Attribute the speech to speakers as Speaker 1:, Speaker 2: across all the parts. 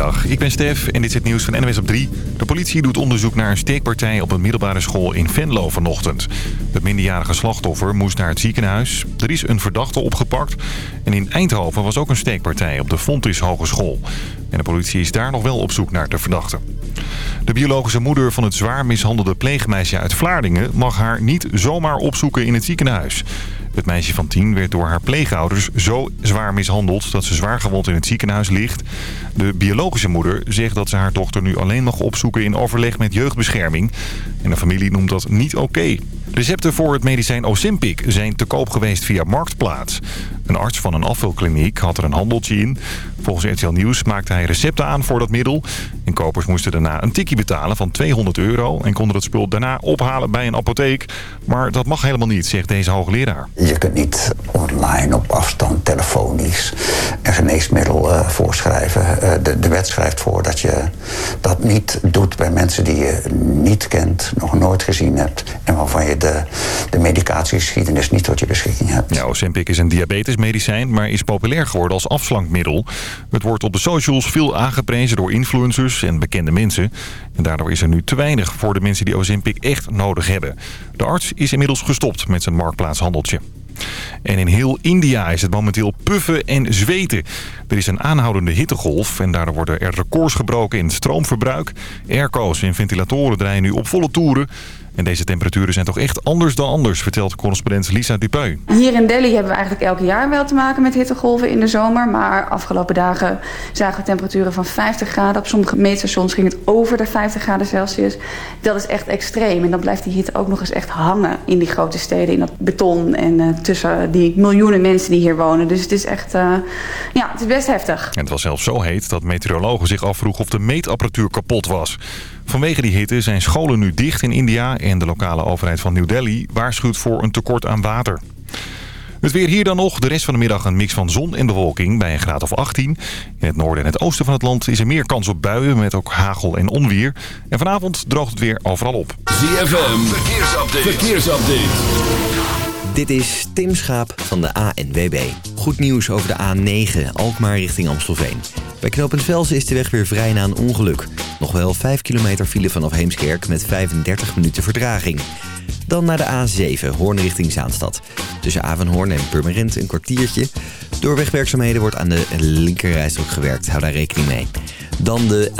Speaker 1: Goedemiddag, ik ben Stef en dit is het nieuws van NWS op 3. De politie doet onderzoek naar een steekpartij op een middelbare school in Venlo vanochtend. Het minderjarige slachtoffer moest naar het ziekenhuis. Er is een verdachte opgepakt. En in Eindhoven was ook een steekpartij op de Fontis Hogeschool. En de politie is daar nog wel op zoek naar de verdachte. De biologische moeder van het zwaar mishandelde pleegmeisje uit Vlaardingen... mag haar niet zomaar opzoeken in het ziekenhuis. Het meisje van tien werd door haar pleegouders zo zwaar mishandeld... dat ze zwaar gewond in het ziekenhuis ligt. De biologische moeder zegt dat ze haar dochter nu alleen mag opzoeken... in overleg met jeugdbescherming. En de familie noemt dat niet oké. Recepten voor het medicijn Ozempic zijn te koop geweest via Marktplaats. Een arts van een afvalkliniek had er een handeltje in. Volgens RTL Nieuws maakte hij recepten aan voor dat middel. En kopers moesten daarna een tikkie betalen van 200 euro... en konden het spul daarna ophalen bij een apotheek. Maar dat mag helemaal niet, zegt deze hoogleraar.
Speaker 2: Je kunt niet online, op afstand, telefonisch een geneesmiddel uh, voorschrijven. Uh, de, de wet schrijft voor dat je dat niet doet bij mensen die je niet kent... nog nooit gezien hebt en waarvan je de, de medicatiegeschiedenis niet tot je beschikking hebt.
Speaker 1: Ja, Ozempic is een diabetesmedicijn, maar is populair geworden als afslankmiddel. Het wordt op de socials veel aangeprezen door influencers en bekende mensen. En daardoor is er nu te weinig voor de mensen die Ozempic echt nodig hebben. De arts is inmiddels gestopt met zijn marktplaatshandeltje. En in heel India is het momenteel puffen en zweten. Er is een aanhoudende hittegolf en daardoor worden er records gebroken in het stroomverbruik. Airco's en ventilatoren draaien nu op volle toeren. En deze temperaturen zijn toch echt anders dan anders, vertelt correspondent Lisa Dupeu.
Speaker 3: Hier in Delhi hebben we eigenlijk elk jaar wel te maken met hittegolven in de zomer. Maar afgelopen dagen zagen we temperaturen van 50 graden. Op sommige meetstations ging het over de 50 graden Celsius. Dat is echt extreem. En dan blijft die hitte ook nog eens echt hangen in die grote steden. In dat beton en uh, tussen die miljoenen mensen die hier wonen. Dus het is echt, uh, ja, het is best heftig.
Speaker 1: En het was zelfs zo heet dat meteorologen zich afvroegen of de meetapparatuur kapot was. Vanwege die hitte zijn scholen nu dicht in India en de lokale overheid van New Delhi waarschuwt voor een tekort aan water. Het weer hier dan nog. De rest van de middag een mix van zon en bewolking bij een graad of 18. In het noorden en het oosten van het land is er meer kans op buien met ook hagel en onweer. En vanavond droogt het weer overal op.
Speaker 4: ZFM, verkeersupdate. verkeersupdate.
Speaker 5: Dit is Tim Schaap van de ANWB. Goed nieuws over de A9, Alkmaar richting Amstelveen. Bij knooppunt is de weg weer vrij na een ongeluk. Nog wel 5 kilometer file vanaf Heemskerk met 35 minuten vertraging. Dan naar de A7, Hoorn richting Zaanstad. Tussen Avenhoorn en Purmerend een kwartiertje. Door wegwerkzaamheden wordt aan de linkerrijstrook gewerkt. Hou daar rekening mee. Dan de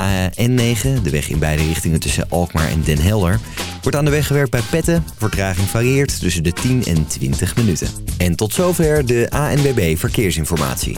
Speaker 5: N9, de weg in beide richtingen tussen Alkmaar en Den Helder. Wordt aan de weg gewerkt bij Petten. Vertraging varieert tussen de 10 en 20 minuten. En tot zover de ANWB Verkeersinformatie.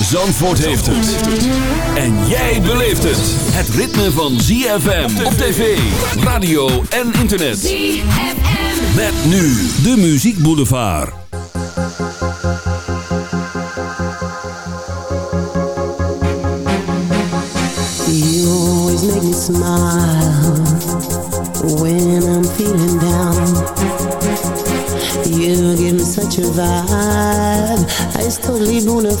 Speaker 4: Zandvoort heeft het. En jij beleeft het. Het ritme van ZFM op tv, radio en internet. ZFM. Met nu de Muziek Boulevard.
Speaker 6: You always make me smile when I'm feeling down. You give me such a vibe. It's totally bona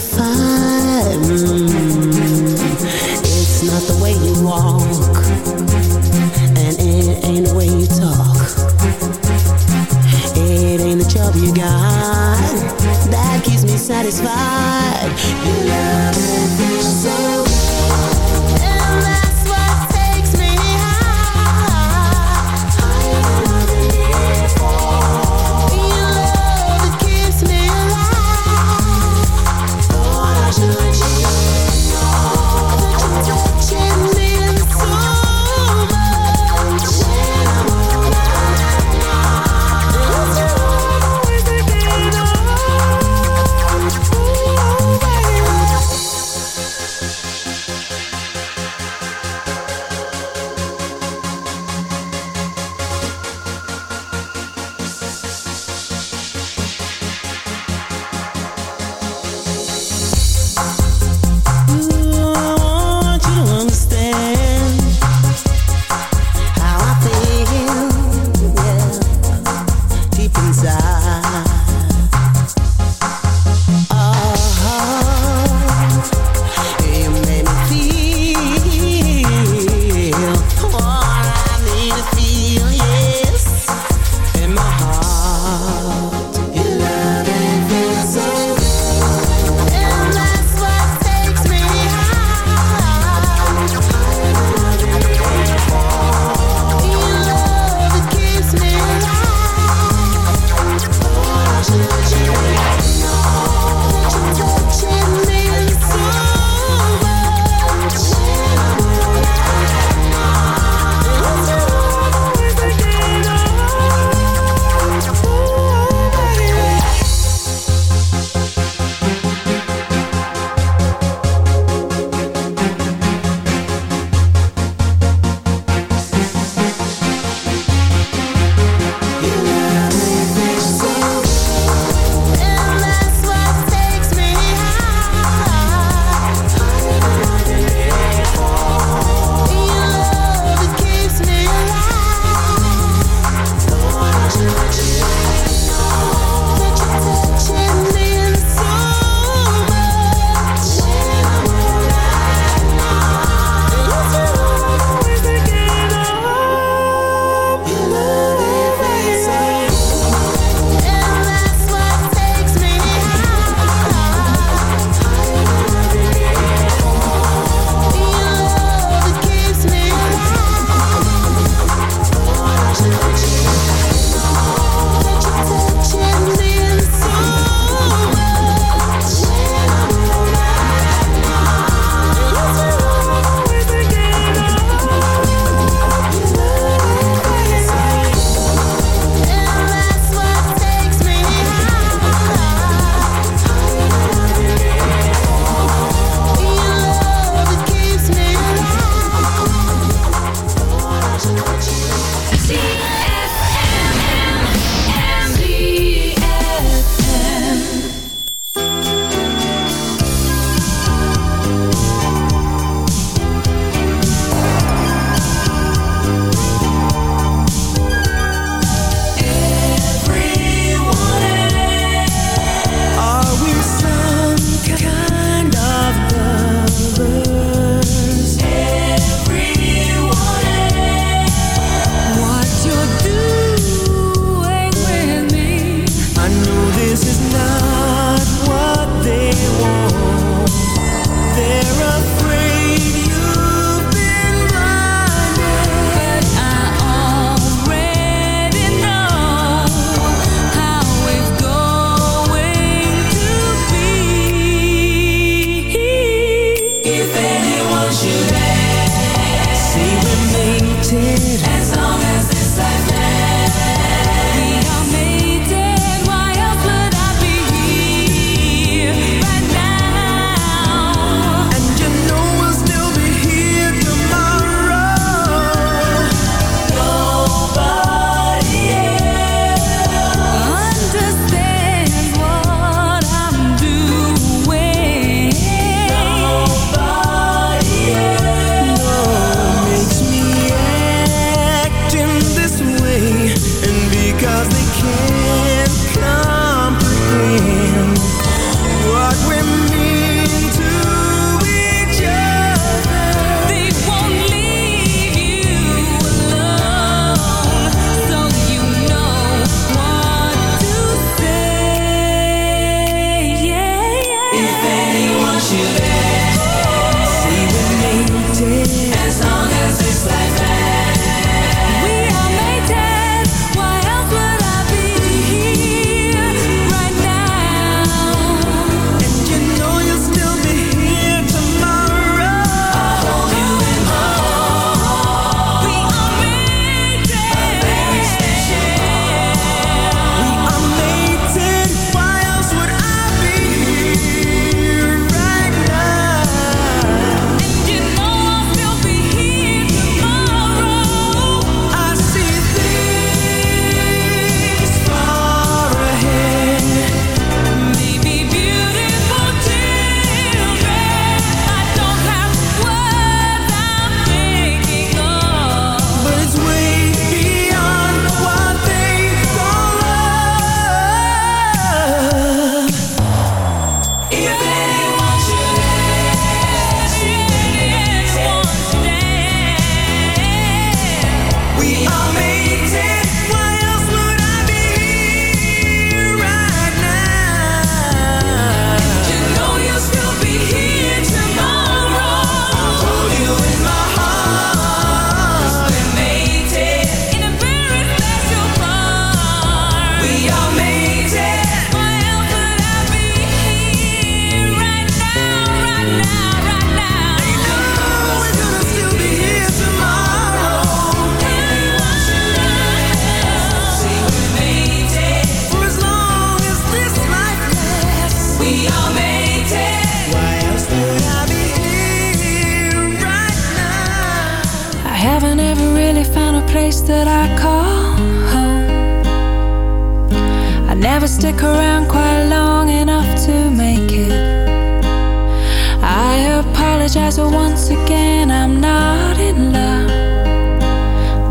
Speaker 7: apologize, but once again, I'm not in love.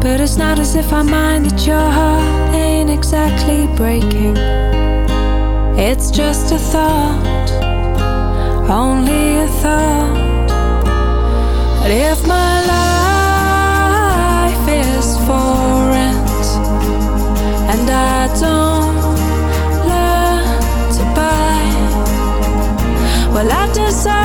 Speaker 7: But it's not as if I mind that your heart ain't exactly breaking. It's just a thought, only a thought. But if my life is for rent, and I don't learn to buy, well, I deserve.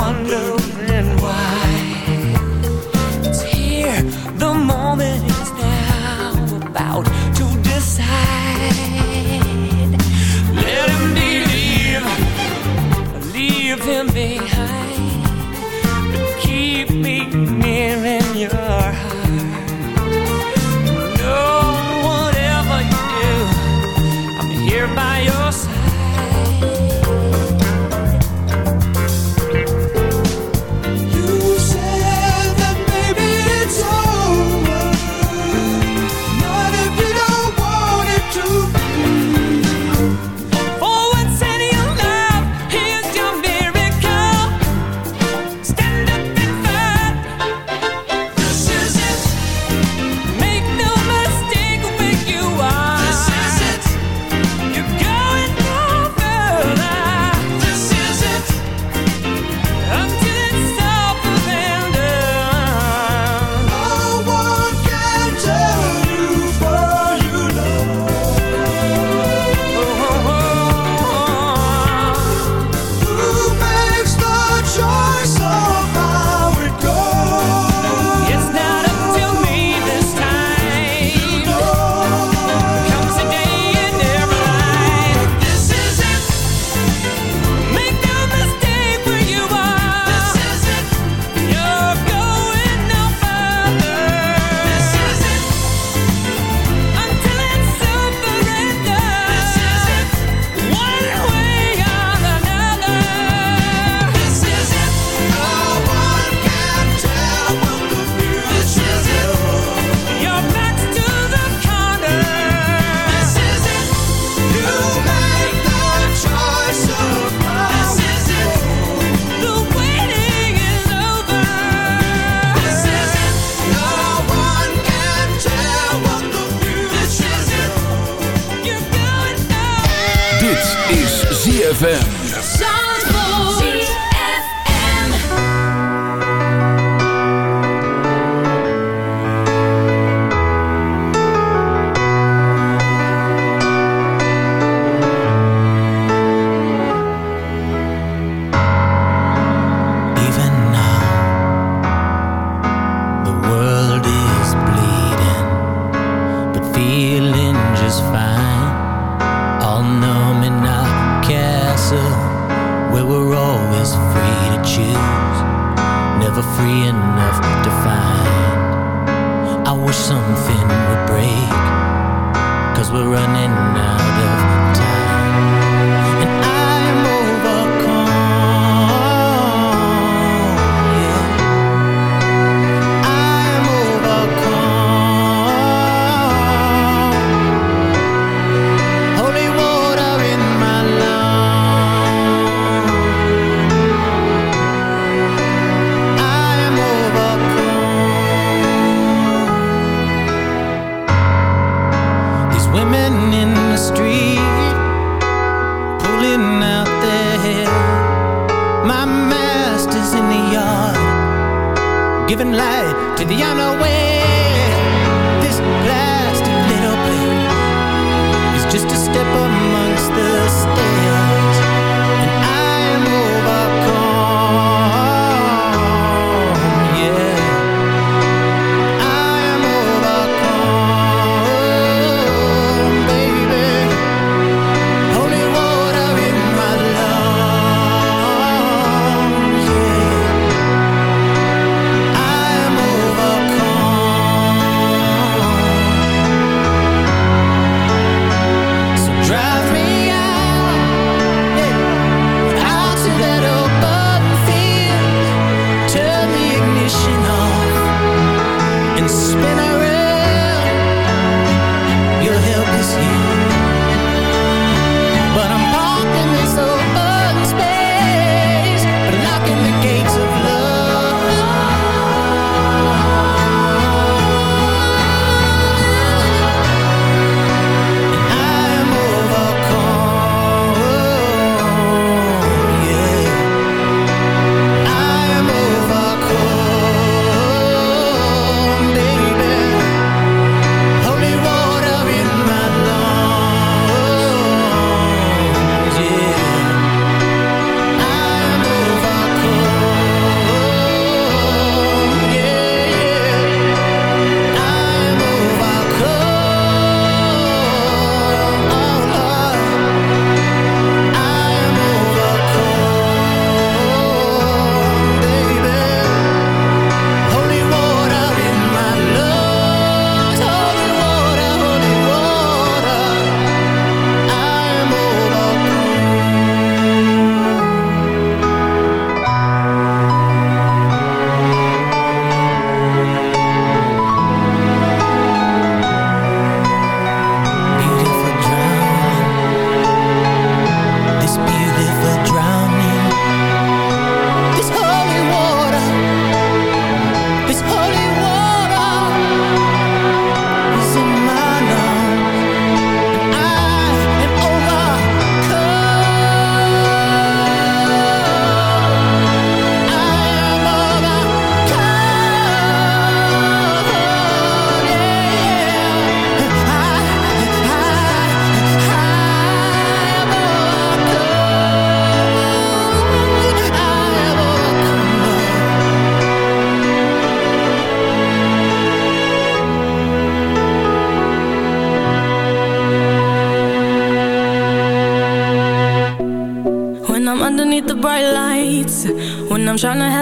Speaker 7: for ZFM.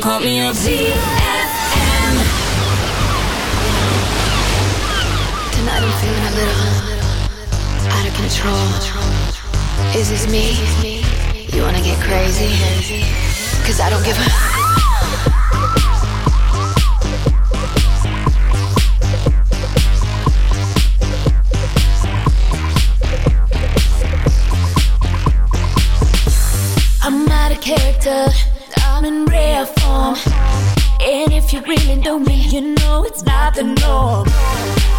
Speaker 8: Don't call me up. Tonight I'm
Speaker 9: feeling a little out of control. Is this me? You wanna get crazy? Cause I don't give a. I'm out of character, it's not the norm.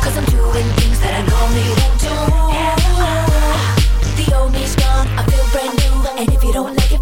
Speaker 9: Cause I'm doing things that I normally won't do. Uh, the old me's gone, I feel brand new. And if you don't like it,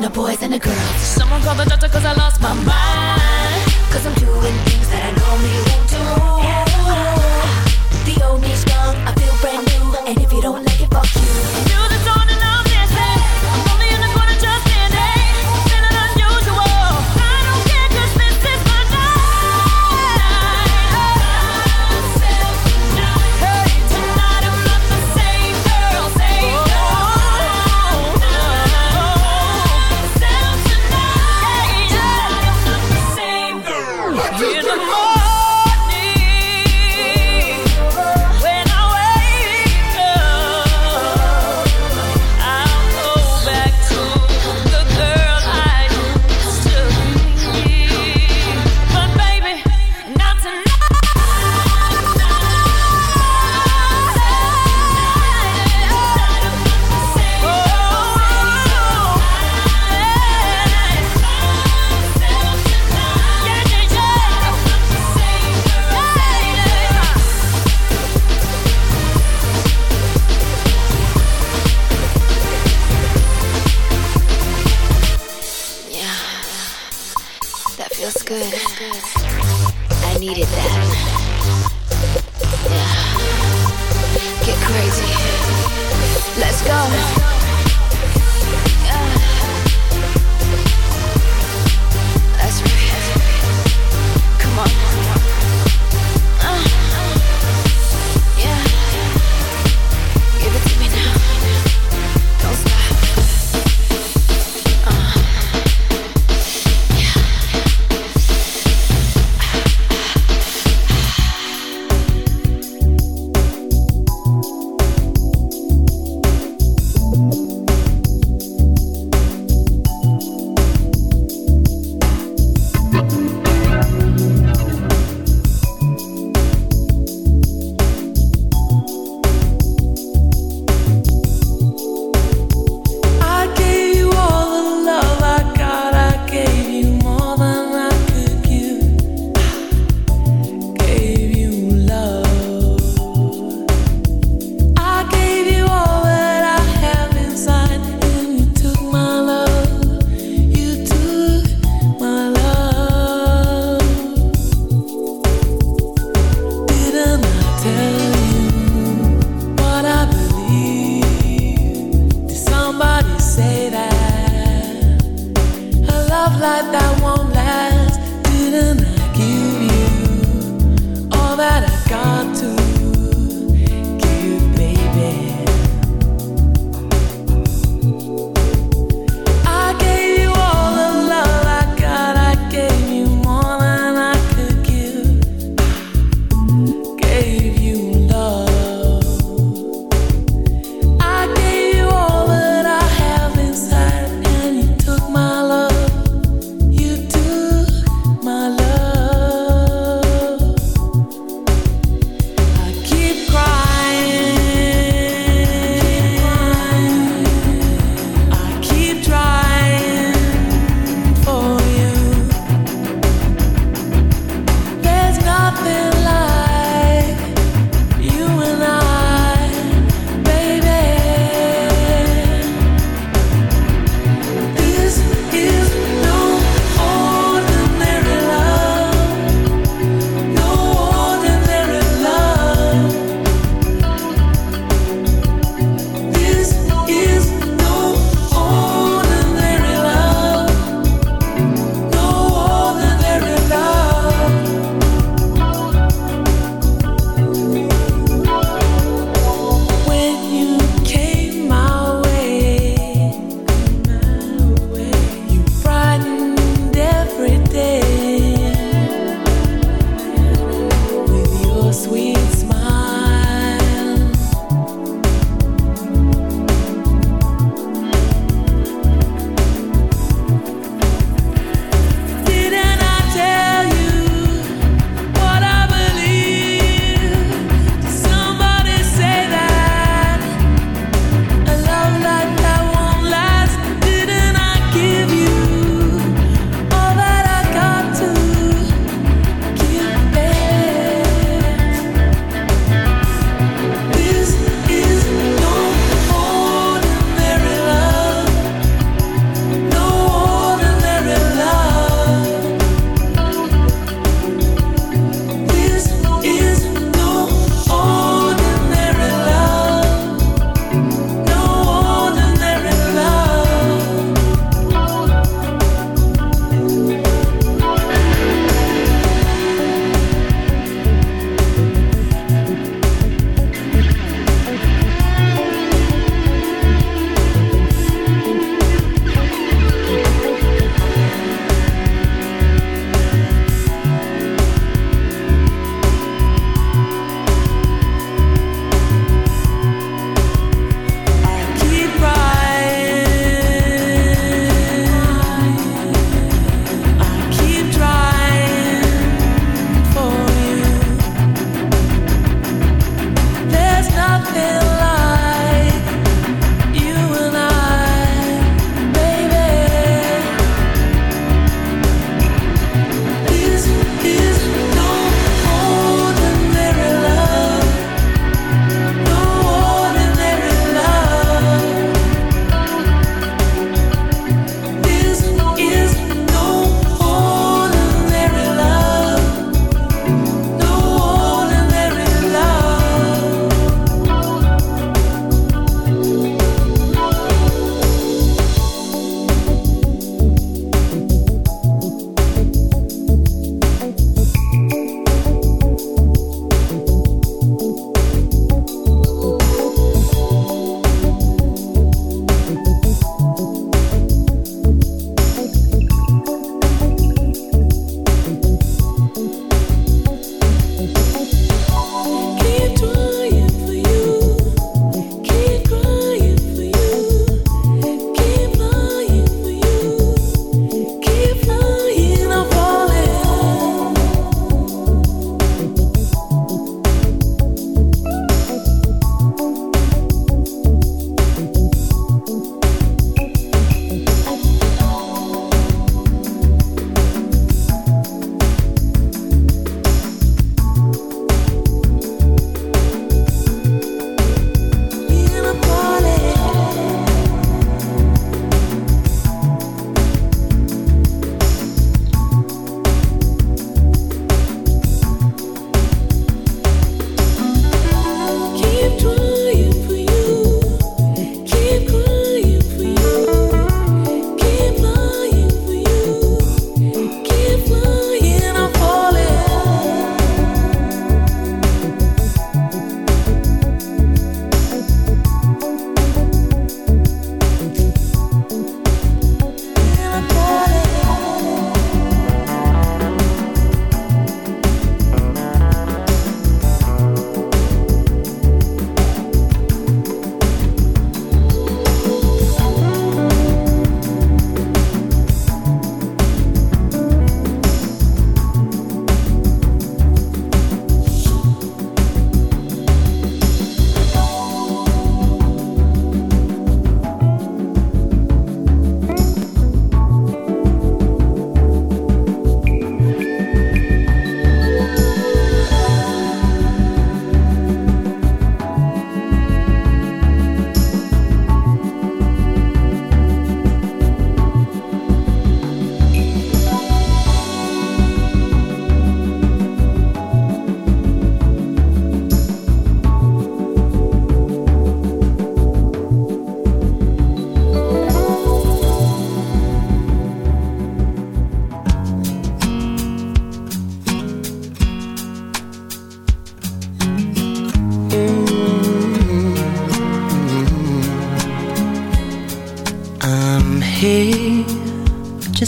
Speaker 9: on the boys and the girls. Someone call the doctor cause I lost my mind. Cause I'm doing things that I normally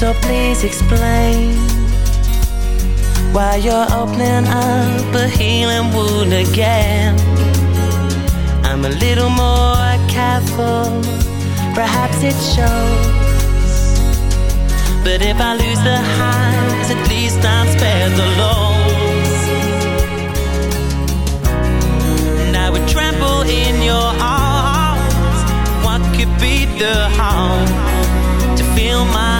Speaker 10: so please explain why you're opening up a healing wound again. I'm a little more careful, perhaps it shows. But if I lose the highs, at least I'm spared the lows. And I would trample in your arms. What could be the harm to feel my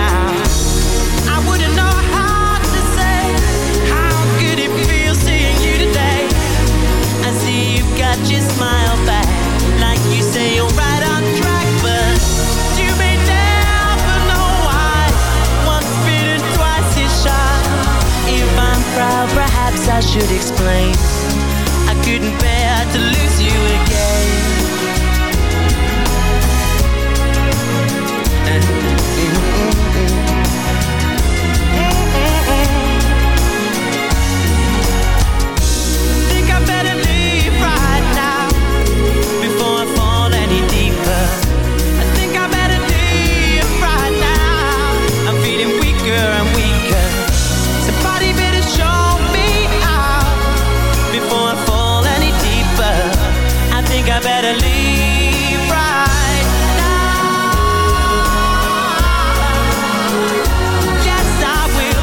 Speaker 10: Should explain. I couldn't bear to lose I better leave right now. Yes, I will.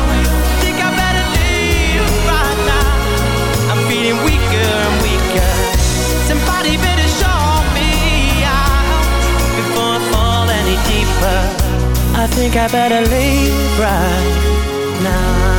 Speaker 10: Think I better leave right now.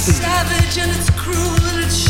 Speaker 11: Savage and it's cruel and it